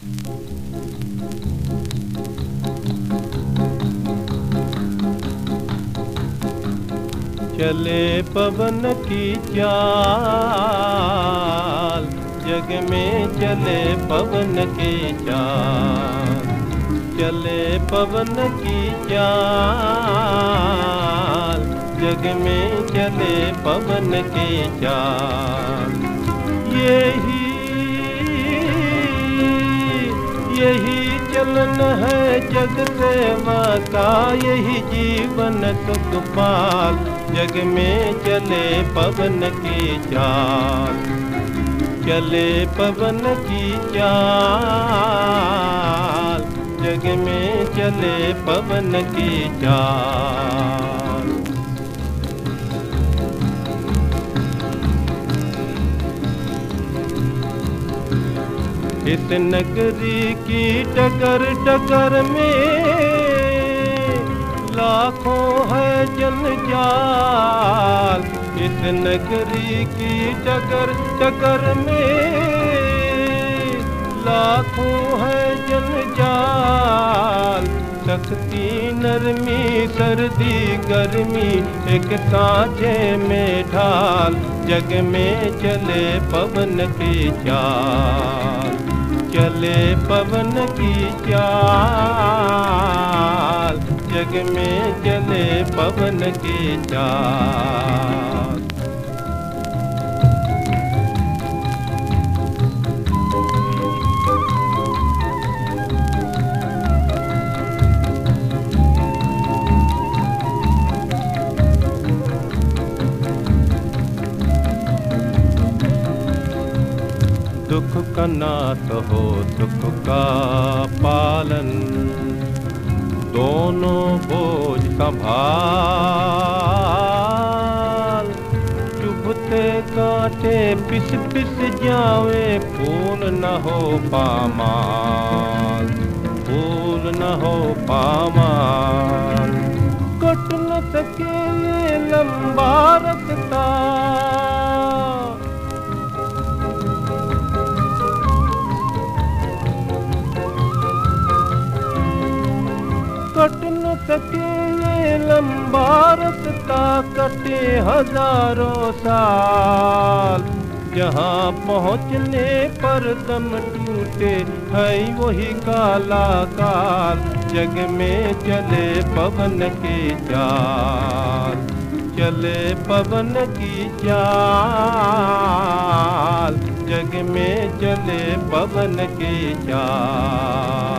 चले पवन की चाल, जग में चले पवन की चाल। चले पवन की चाल, जग में चले पवन की चाल। यही यही चलन है जग सेवा का यही जीवन सुख पाल। जग में चले पवन की चाल। चले पवन की चाल। जग में चले पवन की चाल। इस नगरी की टकर टकर में लाखों है जनजाल इस नगरी की टकर टकर में लाखों है जनजाल सख्ती नरमी, सर्दी, गर्मी, एक सांचे में ढाल। जग में चले पवन की चाल। चले पवन की चाल जग में चले पवन की चाल। दुख का नाथ हो सुख का पालन। दोनों बोझ संभाल। चुभते कांटे पिस पिस जावे फूल न हो पामाल। फूल न हो पामाल। कट न सके लंबा रखता सके ये लंबा कटे हज़ारों साल। जहाँ पहुँचने पर दम टूटे है वही काला काल। जग में चले पवन की चाल, चले पवन की चाल। जग में चले पवन की चाल।